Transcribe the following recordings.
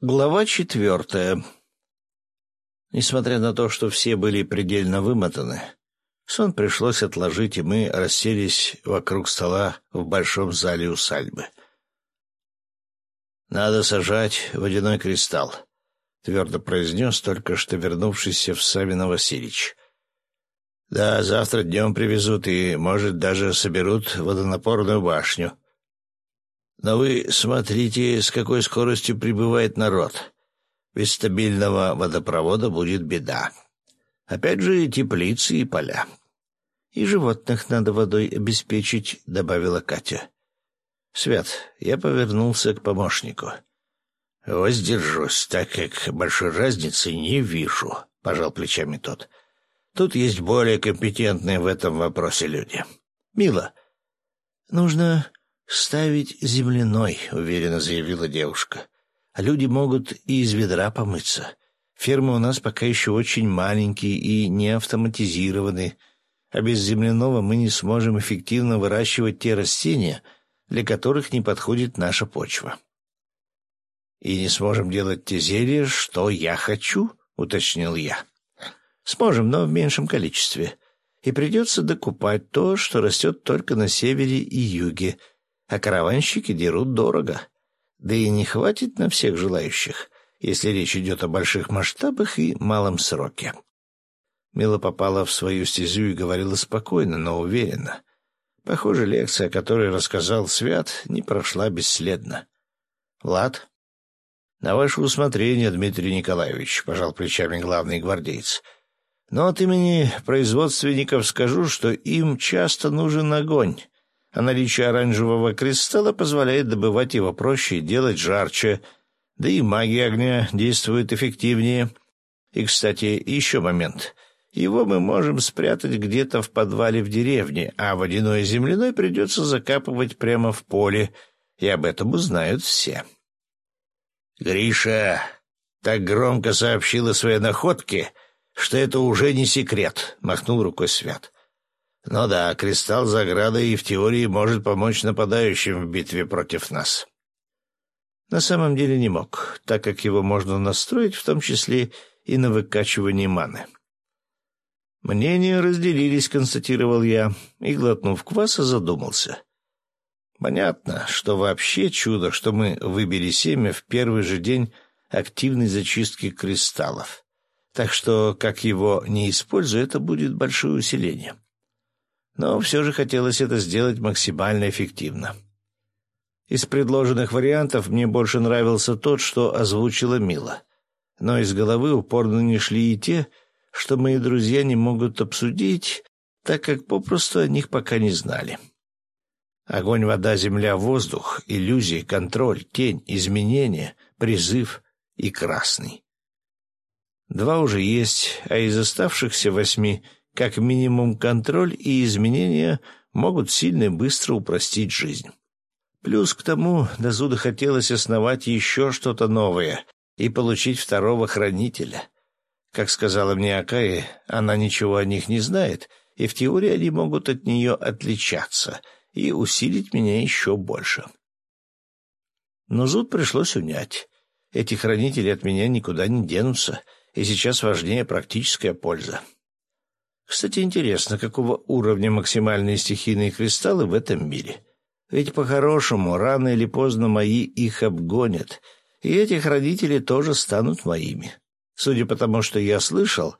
Глава четвертая. Несмотря на то, что все были предельно вымотаны, сон пришлось отложить, и мы расселись вокруг стола в большом зале усадьбы. «Надо сажать водяной кристалл», — твердо произнес только что вернувшийся в Савино Васильевич. «Да, завтра днем привезут и, может, даже соберут водонапорную башню». Но вы смотрите, с какой скоростью прибывает народ. Без стабильного водопровода будет беда. Опять же, теплицы и поля. И животных надо водой обеспечить, — добавила Катя. Свят, я повернулся к помощнику. Воздержусь, так как большой разницы не вижу, — пожал плечами тот. Тут есть более компетентные в этом вопросе люди. Мила, нужно «Ставить земляной», — уверенно заявила девушка. «А люди могут и из ведра помыться. Фермы у нас пока еще очень маленькие и не автоматизированы, а без земляного мы не сможем эффективно выращивать те растения, для которых не подходит наша почва». «И не сможем делать те зелья, что я хочу», — уточнил я. «Сможем, но в меньшем количестве. И придется докупать то, что растет только на севере и юге, а караванщики дерут дорого. Да и не хватит на всех желающих, если речь идет о больших масштабах и малом сроке. Мила попала в свою стезю и говорила спокойно, но уверенно. Похоже, лекция, о которой рассказал Свят, не прошла бесследно. «Влад?» «На ваше усмотрение, Дмитрий Николаевич», — пожал плечами главный гвардейц. «Но от имени производственников скажу, что им часто нужен огонь, а наличие оранжевого кристалла позволяет добывать его проще и делать жарче, да и магия огня действует эффективнее. И, кстати, еще момент. Его мы можем спрятать где-то в подвале в деревне, а водяной и земляной придется закапывать прямо в поле, и об этом узнают все. «Гриша так громко сообщила своей находке, что это уже не секрет», — махнул рукой Свят. Ну да, кристалл Заграда и в теории может помочь нападающим в битве против нас. На самом деле не мог, так как его можно настроить, в том числе и на выкачивание маны. Мнения разделились, констатировал я, и, глотнув кваса, задумался. Понятно, что вообще чудо, что мы выбили семя в первый же день активной зачистки кристаллов. Так что, как его не использую, это будет большое усиление но все же хотелось это сделать максимально эффективно. Из предложенных вариантов мне больше нравился тот, что озвучила Мила. Но из головы упорно не шли и те, что мои друзья не могут обсудить, так как попросту о них пока не знали. Огонь, вода, земля, воздух, иллюзии, контроль, тень, изменения, призыв и красный. Два уже есть, а из оставшихся восьми — как минимум контроль и изменения могут сильно и быстро упростить жизнь. Плюс к тому до зуда хотелось основать еще что-то новое и получить второго хранителя. Как сказала мне Акаи, она ничего о них не знает, и в теории они могут от нее отличаться и усилить меня еще больше. Но зуд пришлось унять. Эти хранители от меня никуда не денутся, и сейчас важнее практическая польза. Кстати, интересно, какого уровня максимальные стихийные кристаллы в этом мире? Ведь по-хорошему, рано или поздно мои их обгонят, и эти хранители тоже станут моими. Судя по тому, что я слышал,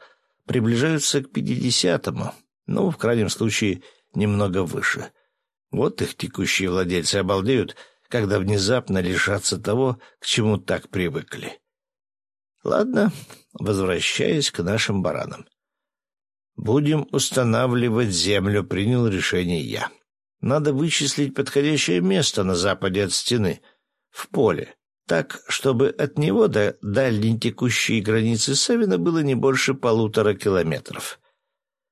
приближаются к пятидесятому, ну, в крайнем случае, немного выше. Вот их текущие владельцы обалдеют, когда внезапно лишатся того, к чему так привыкли. Ладно, возвращаясь к нашим баранам. «Будем устанавливать землю», — принял решение я. «Надо вычислить подходящее место на западе от стены, в поле, так, чтобы от него до дальней текущей границы Савина было не больше полутора километров.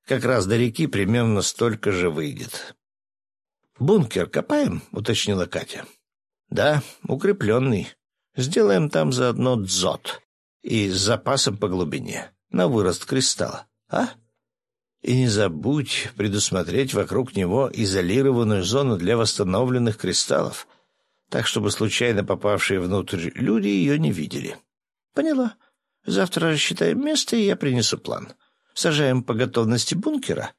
Как раз до реки примерно столько же выйдет». «Бункер копаем?» — уточнила Катя. «Да, укрепленный. Сделаем там заодно дзот и с запасом по глубине, на вырост кристалла. А?» И не забудь предусмотреть вокруг него изолированную зону для восстановленных кристаллов. так чтобы случайно попавшие внутрь люди ее не видели. Поняла. Завтра рассчитаем место, и я принесу план. Сажаем по готовности бункера?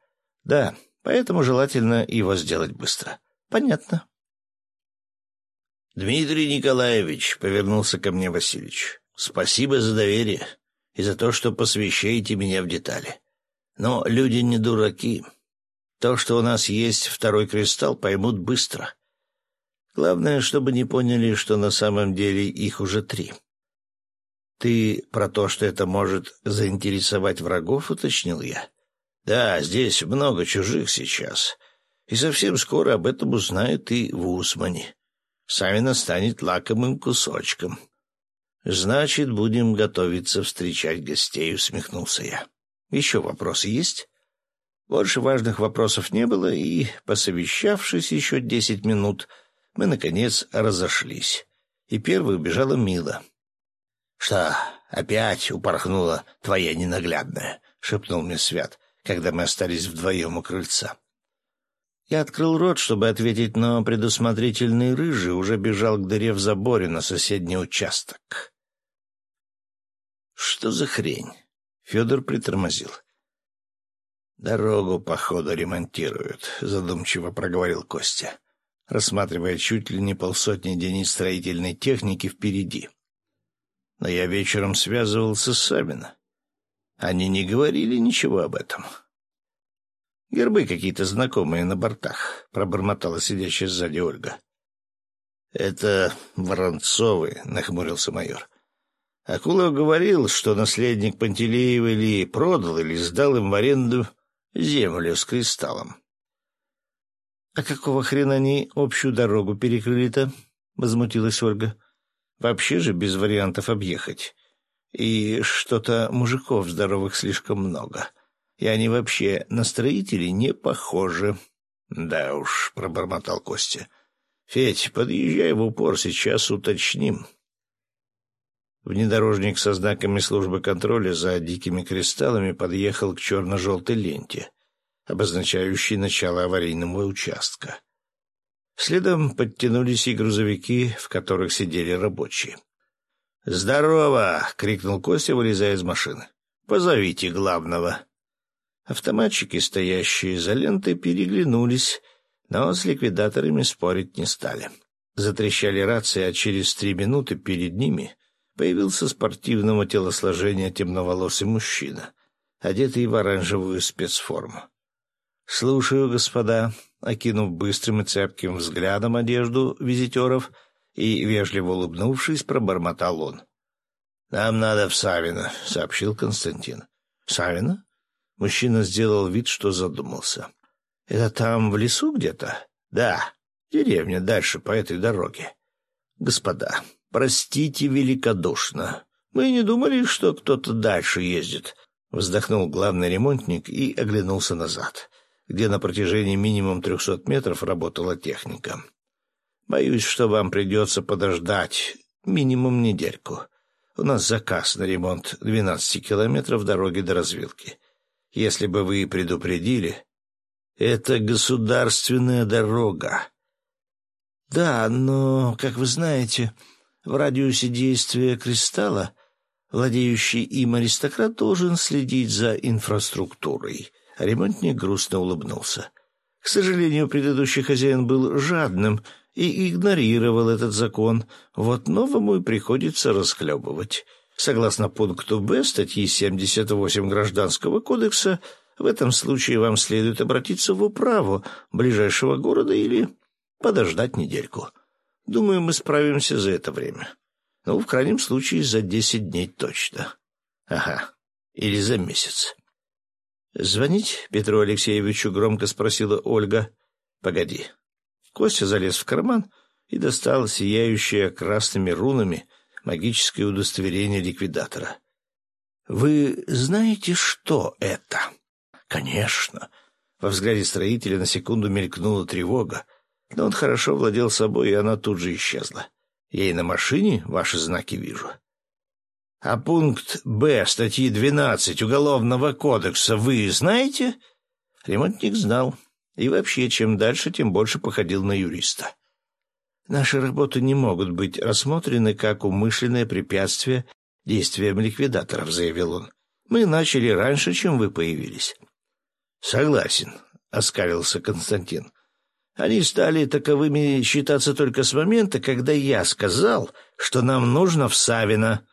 Да, поэтому желательно его сделать быстро. Понятно. Дмитрий Николаевич, — повернулся ко мне Васильевич, — спасибо за доверие и за то, что посвящаете меня в детали. Но люди не дураки. То, что у нас есть второй кристалл, поймут быстро. Главное, чтобы не поняли, что на самом деле их уже три. «Ты про то, что это может заинтересовать врагов?» — уточнил я. «Да, здесь много чужих сейчас, и совсем скоро об этом узнают и в Усмане. Савина станет лакомым кусочком». «Значит, будем готовиться встречать гостей», — усмехнулся я. «Еще вопросы есть?» Больше важных вопросов не было, и, посовещавшись еще десять минут, мы, наконец, разошлись. И первой убежала Мила. — Что, опять упорхнула твоя ненаглядная? — шепнул мне Свят, когда мы остались вдвоем у крыльца. Я открыл рот, чтобы ответить, но предусмотрительный рыжий уже бежал к дыре в заборе на соседний участок. «Что за хрень?» Федор притормозил. «Дорогу, походу, ремонтируют», — задумчиво проговорил Костя, рассматривая чуть ли не полсотни единиц строительной техники впереди но я вечером связывался с Сабино. Они не говорили ничего об этом. Гербы какие-то знакомые на бортах, — пробормотала сидящая сзади Ольга. — Это Воронцовы, — нахмурился майор. Акулов говорил, что наследник Пантелеева или продал, или сдал им в аренду землю с кристаллом. — А какого хрена они общую дорогу перекрыли-то? — возмутилась Ольга. — Вообще же без вариантов объехать. И что-то мужиков здоровых слишком много. И они вообще на строителей не похожи. — Да уж, — пробормотал Костя. — Федь, подъезжай в упор, сейчас уточним. Внедорожник со знаками службы контроля за дикими кристаллами подъехал к черно-желтой ленте, обозначающей начало аварийного участка. Следом подтянулись и грузовики, в которых сидели рабочие. «Здорово!» — крикнул Костя, вылезая из машины. «Позовите главного». Автоматчики, стоящие за лентой, переглянулись, но с ликвидаторами спорить не стали. Затрещали рации, а через три минуты перед ними появился спортивного телосложения темноволосый мужчина, одетый в оранжевую спецформу. «Слушаю, господа», окинув быстрым и цепким взглядом одежду визитеров и, вежливо улыбнувшись, пробормотал он. — Нам надо в Савино, — сообщил Константин. — Савино? Мужчина сделал вид, что задумался. — Это там в лесу где-то? — Да, деревня дальше по этой дороге. — Господа, простите великодушно. Мы не думали, что кто-то дальше ездит. Вздохнул главный ремонтник и оглянулся назад где на протяжении минимум трехсот метров работала техника. Боюсь, что вам придется подождать минимум недельку. У нас заказ на ремонт двенадцати километров дороги до развилки. Если бы вы предупредили... Это государственная дорога. Да, но, как вы знаете, в радиусе действия кристалла владеющий им аристократ должен следить за инфраструктурой. Ремонтник грустно улыбнулся. К сожалению, предыдущий хозяин был жадным и игнорировал этот закон. Вот новому и приходится расхлебывать. Согласно пункту Б статьи 78 Гражданского кодекса, в этом случае вам следует обратиться в управу ближайшего города или подождать недельку. Думаю, мы справимся за это время. Ну, в крайнем случае, за десять дней точно. Ага, или за месяц. «Звонить Петру Алексеевичу?» — громко спросила Ольга. «Погоди». Костя залез в карман и достал сияющее красными рунами магическое удостоверение ликвидатора. «Вы знаете, что это?» «Конечно». Во взгляде строителя на секунду мелькнула тревога, но он хорошо владел собой, и она тут же исчезла. «Я и на машине ваши знаки вижу». А пункт «Б» статьи 12 Уголовного кодекса вы знаете? Ремонтник знал. И вообще, чем дальше, тем больше походил на юриста. Наши работы не могут быть рассмотрены как умышленное препятствие действиям ликвидаторов, заявил он. Мы начали раньше, чем вы появились. Согласен, оскалился Константин. Они стали таковыми считаться только с момента, когда я сказал, что нам нужно в Савино,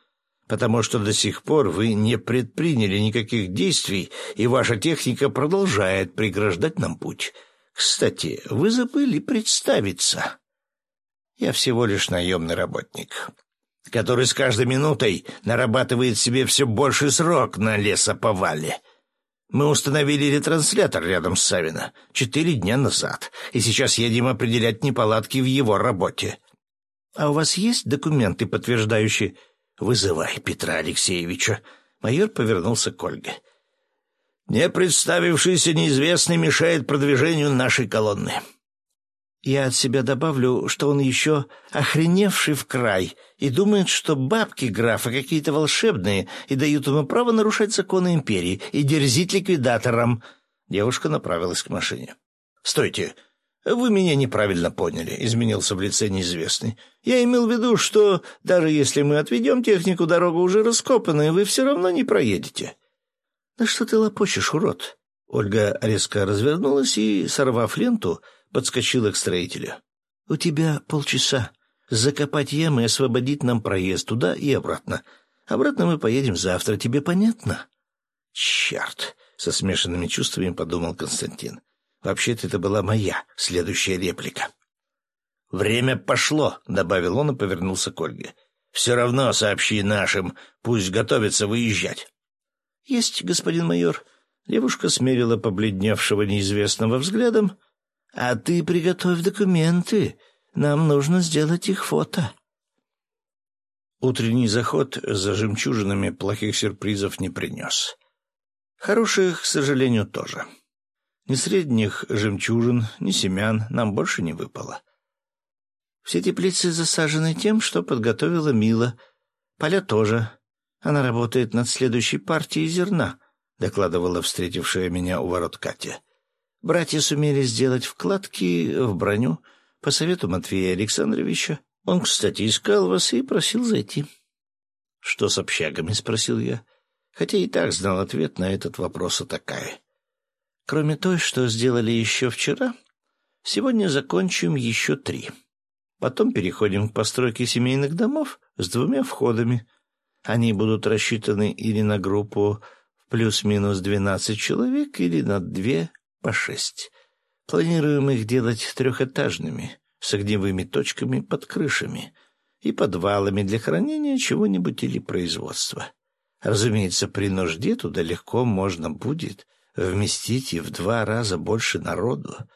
потому что до сих пор вы не предприняли никаких действий, и ваша техника продолжает преграждать нам путь. Кстати, вы забыли представиться. Я всего лишь наемный работник, который с каждой минутой нарабатывает себе все больше срок на лесоповале. Мы установили ретранслятор рядом с Савино четыре дня назад, и сейчас едем определять неполадки в его работе. А у вас есть документы, подтверждающие... Вызывай Петра Алексеевича. Майор повернулся к Ольге. Не представившийся неизвестный мешает продвижению нашей колонны. Я от себя добавлю, что он еще охреневший в край и думает, что бабки графа какие-то волшебные и дают ему право нарушать законы империи и дерзить ликвидаторам. Девушка направилась к машине. «Стойте! Вы меня неправильно поняли», — изменился в лице неизвестный. «Я имел в виду, что даже если мы отведем технику, дорога уже раскопана, и вы все равно не проедете». «Да что ты лопочешь, урод?» Ольга резко развернулась и, сорвав ленту, подскочила к строителю. «У тебя полчаса. Закопать ямы и освободить нам проезд туда и обратно. Обратно мы поедем завтра. Тебе понятно?» «Черт!» — со смешанными чувствами подумал Константин. «Вообще-то это была моя следующая реплика». «Время пошло», — добавил он и повернулся к Ольге. «Все равно сообщи нашим, пусть готовятся выезжать». «Есть, господин майор». Девушка смерила побледневшего неизвестного взглядом, а ты приготовь документы. Нам нужно сделать их фото. Утренний заход за жемчужинами плохих сюрпризов не принес. Хороших, к сожалению, тоже. Ни средних жемчужин, ни семян нам больше не выпало. Все теплицы засажены тем, что подготовила Мила. Поля тоже. Она работает над следующей партией зерна, — докладывала встретившая меня у ворот Катя. Братья сумели сделать вкладки в броню по совету Матвея Александровича. Он, кстати, искал вас и просил зайти. — Что с общагами? — спросил я, хотя и так знал ответ на этот вопрос о такая. Кроме той, что сделали еще вчера, сегодня закончим еще три. Потом переходим к постройке семейных домов с двумя входами. Они будут рассчитаны или на группу в плюс-минус двенадцать человек, или на две по шесть. Планируем их делать трехэтажными, с огневыми точками под крышами и подвалами для хранения чего-нибудь или производства. Разумеется, при нужде туда легко можно будет вместить и в два раза больше народу.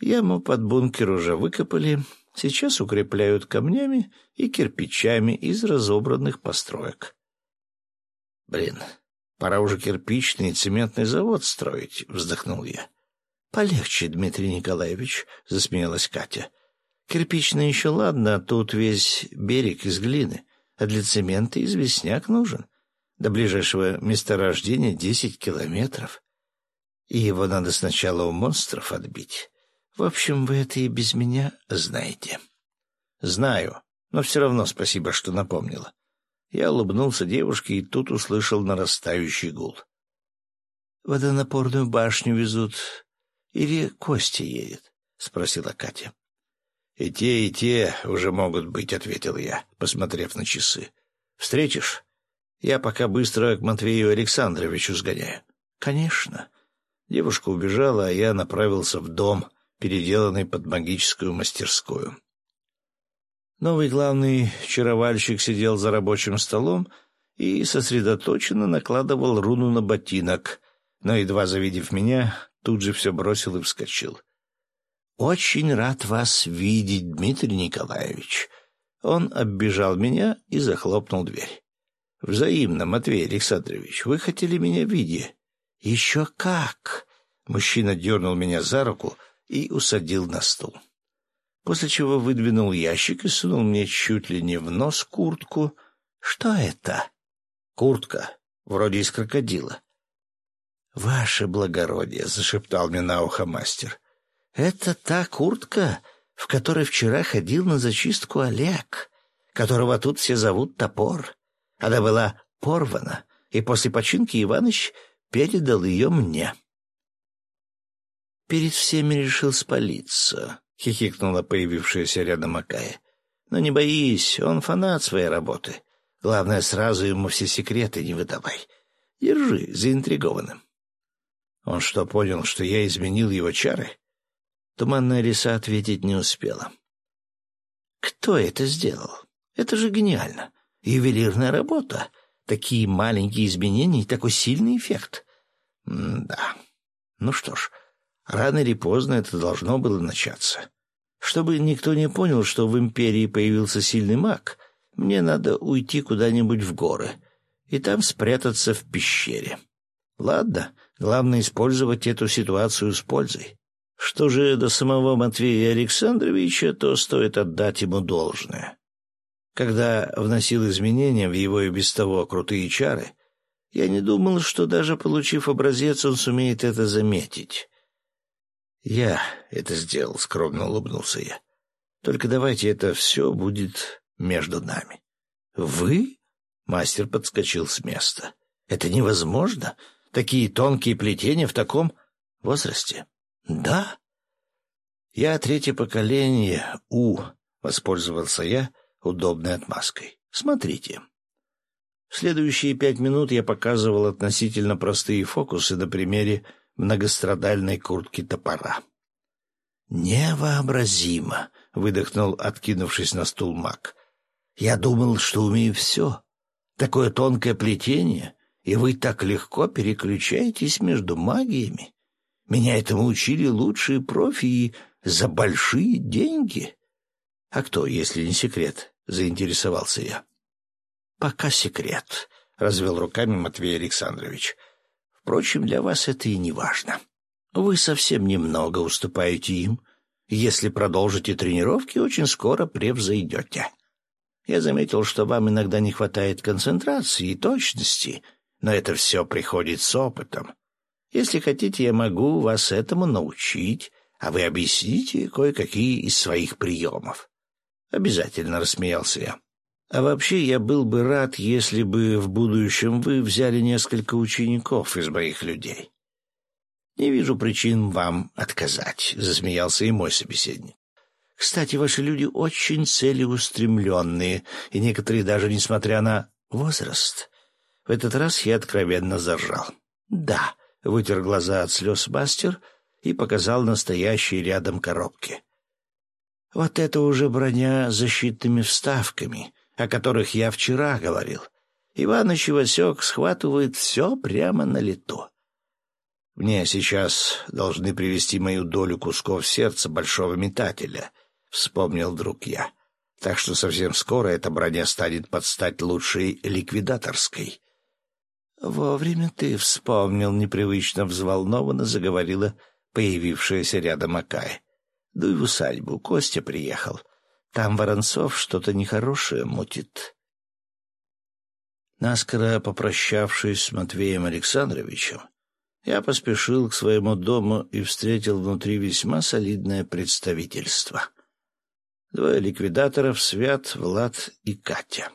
Яму под бункер уже выкопали, сейчас укрепляют камнями и кирпичами из разобранных построек. Блин, Пора уже кирпичный и цементный завод строить, — вздохнул я. — Полегче, Дмитрий Николаевич, — засмеялась Катя. — Кирпичный еще ладно, а тут весь берег из глины, а для цемента известняк нужен. До ближайшего месторождения десять километров. И его надо сначала у монстров отбить. В общем, вы это и без меня знаете. — Знаю, но все равно спасибо, что напомнила. Я улыбнулся девушке и тут услышал нарастающий гул. — Водонапорную башню везут или Костя едет? — спросила Катя. — И те, и те уже могут быть, — ответил я, посмотрев на часы. — Встретишь? Я пока быстро к Матвею Александровичу сгоняю. — Конечно. Девушка убежала, а я направился в дом, переделанный под магическую мастерскую. Новый главный чаровальщик сидел за рабочим столом и сосредоточенно накладывал руну на ботинок, но, едва завидев меня, тут же все бросил и вскочил. «Очень рад вас видеть, Дмитрий Николаевич». Он оббежал меня и захлопнул дверь. «Взаимно, Матвей Александрович, вы хотели меня видеть?» «Еще как!» Мужчина дернул меня за руку и усадил на стул после чего выдвинул ящик и сунул мне чуть ли не в нос куртку. «Что это?» «Куртка, вроде из крокодила». «Ваше благородие», — зашептал мне на ухо мастер, — «это та куртка, в который вчера ходил на зачистку Олег, которого тут все зовут Топор. Она была порвана, и после починки Иваныч передал ее мне. Перед всеми решил спалиться, — хихикнула появившаяся рядом Акая. — Но не боись, он фанат своей работы. Главное, сразу ему все секреты не выдавай. Держи заинтригованным. Он что, понял, что я изменил его чары? Туманная лиса ответить не успела. Кто это сделал? Это же гениально. Ювелирная работа. Такие маленькие изменения и такой сильный эффект. М да. Ну что ж, рано или поздно это должно было начаться. Чтобы никто не понял, что в империи появился сильный маг, мне надо уйти куда-нибудь в горы и там спрятаться в пещере. Ладно, главное использовать эту ситуацию с пользой. Что же до самого Матвея Александровича, то стоит отдать ему должное. Когда вносил изменения в его и без того крутые чары, я не думал, что даже получив образец, он сумеет это заметить. «Я это сделал», — скромно улыбнулся я. «Только давайте это все будет между нами». «Вы?» — мастер подскочил с места. «Это невозможно. Такие тонкие плетения в таком возрасте». «Да?» «Я третье поколение У», — воспользовался я удобной отмазкой. «Смотрите». В следующие пять минут я показывал относительно простые фокусы на примере многострадальной куртки топора. «Невообразимо!» — выдохнул, откинувшись на стул маг. «Я думал, что умею все. Такое тонкое плетение, и вы так легко переключаетесь между магиями. Меня этому учили лучшие профи за большие деньги. — А кто, если не секрет? — заинтересовался я. — Пока секрет, — развел руками Матвей Александрович. — Впрочем, для вас это и не важно. Вы совсем немного уступаете им. Если продолжите тренировки, очень скоро превзойдете. Я заметил, что вам иногда не хватает концентрации и точности, но это все приходит с опытом. Если хотите, я могу вас этому научить, а вы объясните кое-какие из своих приемов. Обязательно рассмеялся я. А вообще я был бы рад, если бы в будущем вы взяли несколько учеников из моих людей. Не вижу причин вам отказать, засмеялся и мой собеседник. Кстати, ваши люди очень целеустремленные, и некоторые даже несмотря на возраст. В этот раз я откровенно заржал. Да, вытер глаза от слез мастер и показал настоящие рядом коробки. Вот это уже броня с защитными вставками, о которых я вчера говорил. Иваныч и Васек схватывают все прямо на лету. Мне сейчас должны привезти мою долю кусков сердца большого метателя, — вспомнил вдруг я. Так что совсем скоро эта броня станет под стать лучшей ликвидаторской. «Вовремя ты вспомнил», — непривычно взволнованно заговорила появившаяся рядом Акай. «Дуй в усадьбу, Костя приехал. Там Воронцов что-то нехорошее мутит». Наскоро попрощавшись с Матвеем Александровичем, я поспешил к своему дому и встретил внутри весьма солидное представительство. Двое ликвидаторов — Свят, Влад и Катя.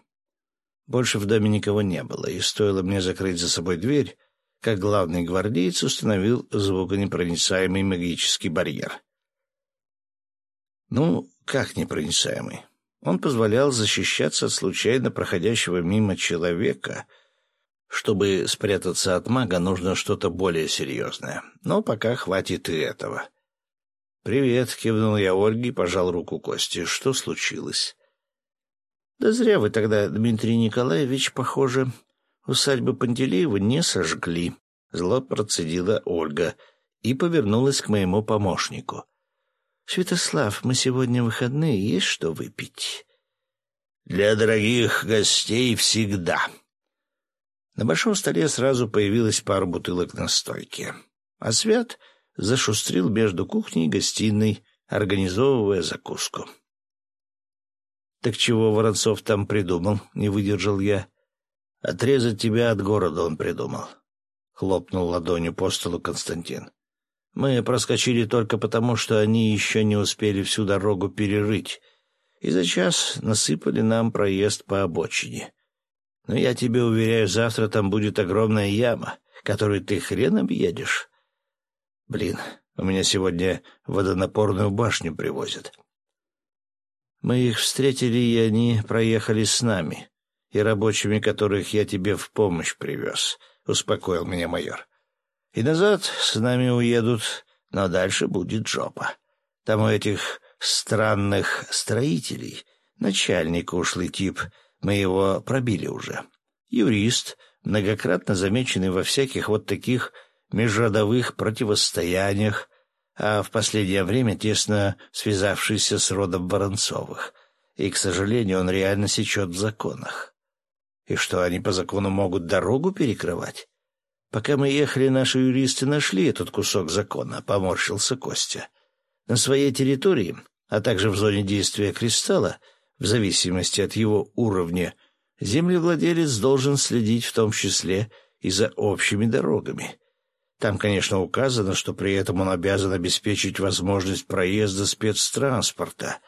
Больше в доме никого не было, и стоило мне закрыть за собой дверь, как главный гвардеец установил звуконепроницаемый магический барьер. Ну, как непроницаемый? Он позволял защищаться от случайно проходящего мимо человека. Чтобы спрятаться от мага, нужно что-то более серьезное. Но пока хватит и этого. «Привет», — кивнул я Ольге и пожал руку Кости. «Что случилось?» Да зря вы тогда, Дмитрий Николаевич, похоже, усадьбы Пантелеева не сожгли. Зло процедила Ольга и повернулась к моему помощнику. «Святослав, мы сегодня выходные, есть что выпить?» «Для дорогих гостей всегда». На большом столе сразу появилась пара бутылок на стойке, а Свят зашустрил между кухней и гостиной, организовывая закуску. «Так чего Воронцов там придумал?» — не выдержал я. «Отрезать тебя от города он придумал», — хлопнул ладонью по столу Константин. Мы проскочили только потому, что они еще не успели всю дорогу перерыть, и за час насыпали нам проезд по обочине. Но я тебе уверяю, завтра там будет огромная яма, которую ты хрен объедешь. Блин, у меня сегодня водонапорную башню привозят. Мы их встретили, и они проехали с нами, и рабочими, которых я тебе в помощь привез, — успокоил меня майор. И назад с нами уедут, но дальше будет жопа. Там у этих странных строителей начальник ушлый тип, мы его пробили уже. Юрист, многократно замеченный во всяких вот таких межродовых противостояниях, а в последнее время тесно связавшийся с родом Воронцовых. И, к сожалению, он реально сечет в законах. И что, они по закону могут дорогу перекрывать? Пока мы ехали, наши юристы нашли этот кусок закона, — поморщился Костя. На своей территории, а также в зоне действия кристалла, в зависимости от его уровня, землевладелец должен следить в том числе и за общими дорогами — там, конечно, указано, что при этом он обязан обеспечить возможность проезда спецтранспорта.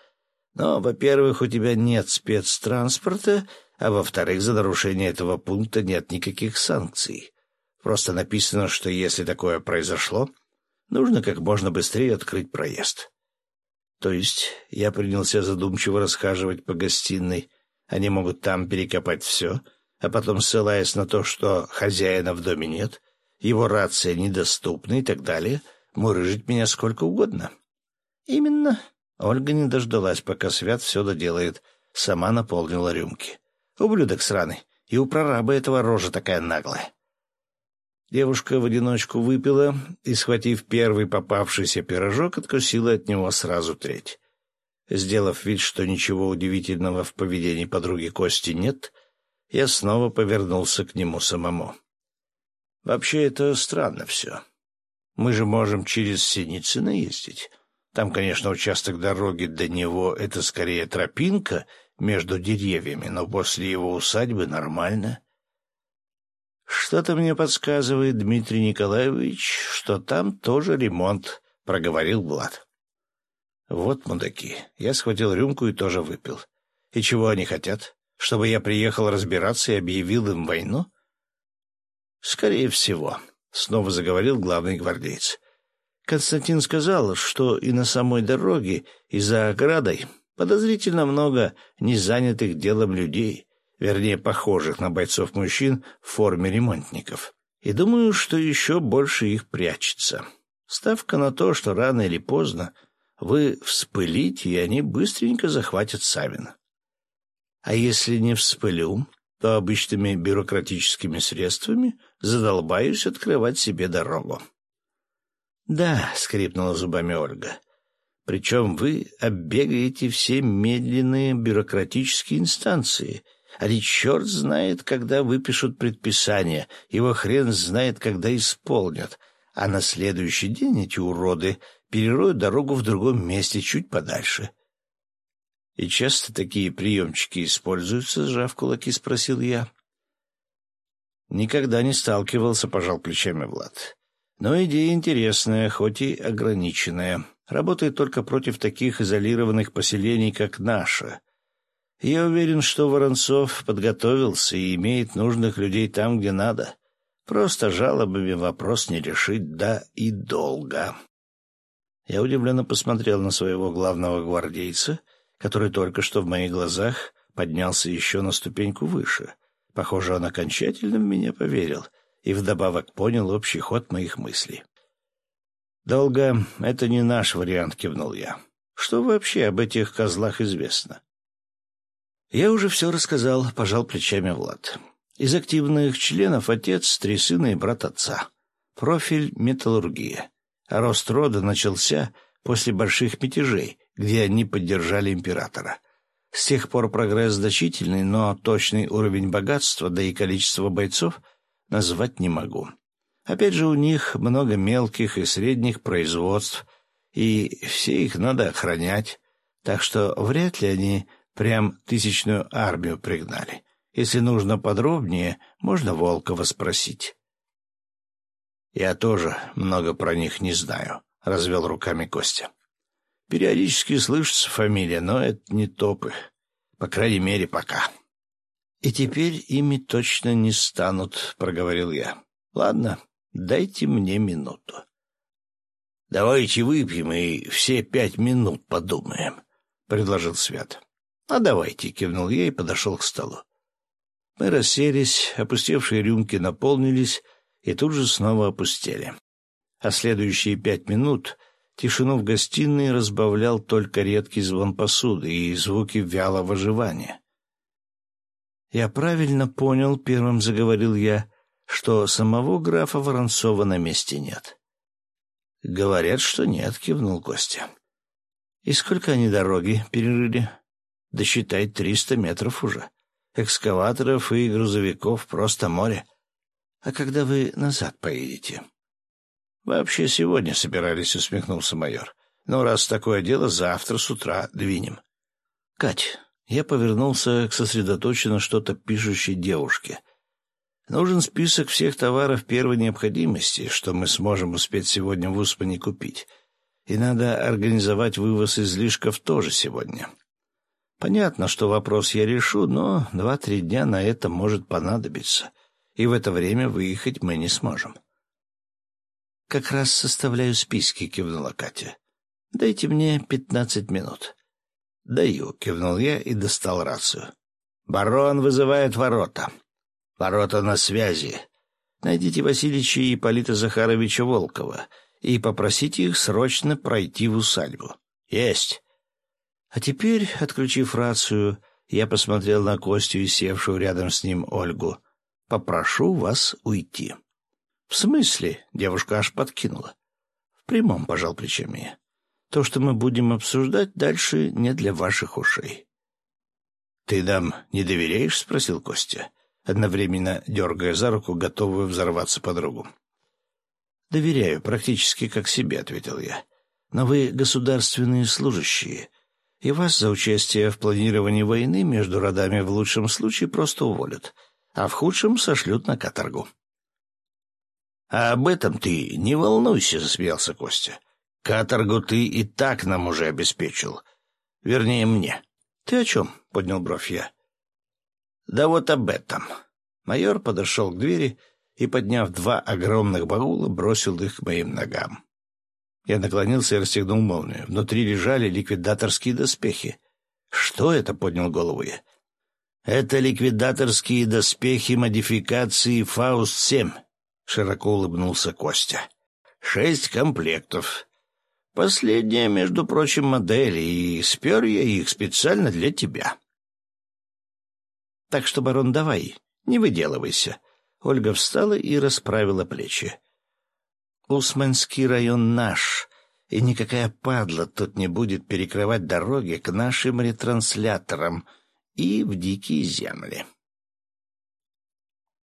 Но, во-первых, у тебя нет спецтранспорта, а во-вторых, за нарушение этого пункта нет никаких санкций. Просто написано, что если такое произошло, нужно как можно быстрее открыть проезд. То есть я принялся задумчиво расхаживать по гостиной. Они могут там перекопать все, а потом, ссылаясь на то, что хозяина в доме нет, его рация недоступна и так далее, мурыжить меня сколько угодно. Именно. Ольга не дождалась, пока Свят все доделает. Сама наполнила рюмки. Ублюдок сраный. И у прораба этого рожа такая наглая. Девушка в одиночку выпила и, схватив первый попавшийся пирожок, откусила от него сразу треть. Сделав вид, что ничего удивительного в поведении подруги Кости нет, я снова повернулся к нему самому. Вообще это странно все. Мы же можем через Синицыно ездить. Там, конечно, участок дороги до него — это скорее тропинка между деревьями, но после его усадьбы нормально. Что-то мне подсказывает Дмитрий Николаевич, что там тоже ремонт, — проговорил Влад. Вот мудаки. Я схватил рюмку и тоже выпил. И чего они хотят? Чтобы я приехал разбираться и объявил им войну? — «Скорее всего», — снова заговорил главный гвардейц. Константин сказал, что и на самой дороге, и за оградой подозрительно много незанятых делом людей, вернее, похожих на бойцов мужчин в форме ремонтников. И думаю, что еще больше их прячется. Ставка на то, что рано или поздно вы вспылите, и они быстренько захватят Савина. А если не вспылю, то обычными бюрократическими средствами задолбаюсь открывать себе дорогу. — Да, — скрипнула зубами Ольга, — причем вы оббегаете все медленные бюрократические инстанции, а черт знает, когда выпишут предписание, его хрен знает, когда исполнят, а на следующий день эти уроды перероют дорогу в другом месте чуть подальше. — И часто такие приемчики используются, — сжав кулаки, спросил я. — Никогда не сталкивался, — пожал плечами Влад. — Но идея интересная, хоть и ограниченная. Работает только против таких изолированных поселений, как наше. Я уверен, что Воронцов подготовился и имеет нужных людей там, где надо. Просто жалобами вопрос не решить, да и долго. Я удивленно посмотрел на своего главного гвардейца — который только что в моих глазах поднялся еще на ступеньку выше. Похоже, он окончательно в меня поверил и вдобавок понял общий ход моих мыслей. «Долго — это не наш вариант», — кивнул я. «Что вообще об этих козлах известно?» «Я уже все рассказал», — пожал плечами Влад. «Из активных членов отец, три сына и брат отца. Профиль — металлургия. А рост рода начался после больших мятежей, где они поддержали императора. С тех пор прогресс значительный, но точный уровень богатства, да и количество бойцов назвать не могу. Опять же, у них много мелких и средних производств, и все их надо охранять, так что вряд ли они прям тысячную армию пригнали. Если нужно подробнее, можно Волкова спросить. «Я тоже много про них не знаю», — развел руками Костя. «Периодически слышится фамилия, но это не топы. По крайней мере, пока». «И теперь ими точно не станут», — проговорил я. «Ладно, дайте мне минуту». «Давайте выпьем и все пять минут подумаем», — предложил Свят. «А давайте», — кивнул я и подошел к столу. Мы расселись, опустевшие рюмки наполнились и тут же снова опустели. А следующие пять минут тишину в гостиной разбавлял только редкий звон посуды и звуки вялого жевания. «Я правильно понял», — первым заговорил я, — «что самого графа Воронцова на месте нет». «Говорят, что нет», — кивнул Костя. «И сколько они дороги перерыли?» «Да считай, триста метров уже. Экскаваторов и грузовиков просто море. А когда вы назад поедете?» «Вообще сегодня собирались», — усмехнулся майор. «Но раз такое дело, завтра с утра двинем». «Кать, я повернулся к сосредоточенно что-то пишущей девушке. Нужен список всех товаров первой необходимости, что мы сможем успеть сегодня в Успане купить. И надо организовать вывоз излишков тоже сегодня. Понятно, что вопрос я решу, но два-три дня на это может понадобиться, и в это время выехать мы не сможем. «Как раз составляю списки», — кивнула Катя. «Дайте мне пятнадцать минут». «Даю», — кивнул я и достал рацию. «Барон вызывает ворота. Ворота на связи. Найдите Васильевича и Ипполита Захаровича Волкова и попросите их срочно пройти в усадьбу». «Есть». А теперь, отключив рацию, я посмотрел на Костю и севшую рядом с ним Ольгу. «Попрошу вас уйти». «В смысле?» — девушка аж подкинула. «В прямом», — пожал плечами. То, что мы будем обсуждать дальше, не для ваших ушей. — Ты нам не доверяешь? — спросил Костя, одновременно дергая за руку, готовую взорваться подругу. — Доверяю, практически как себе, — ответил я. — Но вы государственные служащие, и вас за участие в планировании войны между родами в лучшем случае просто уволят, а в худшем сошлют на каторгу. — А об этом ты не волнуйся, — засмеялся Костя. Каторгу ты и так нам уже обеспечил. Вернее, мне. Ты о чем? — поднял бровь я. Да вот об этом. Майор подошел к двери и, подняв два огромных баула, бросил их к моим ногам. Я наклонился и расстегнул молнию. Внутри лежали ликвидаторские доспехи. «Что это?» — поднял голову я. «Это ликвидаторские доспехи модификации «Фауст-7», — широко улыбнулся Костя. «Шесть комплектов. Последняя, между прочим, модель, и спер я их специально для тебя. Так что, барон, давай, не выделывайся. Ольга встала и расправила плечи. Усманский район наш, и никакая падла тут не будет перекрывать дороги к нашим ретрансляторам и в дикие земли.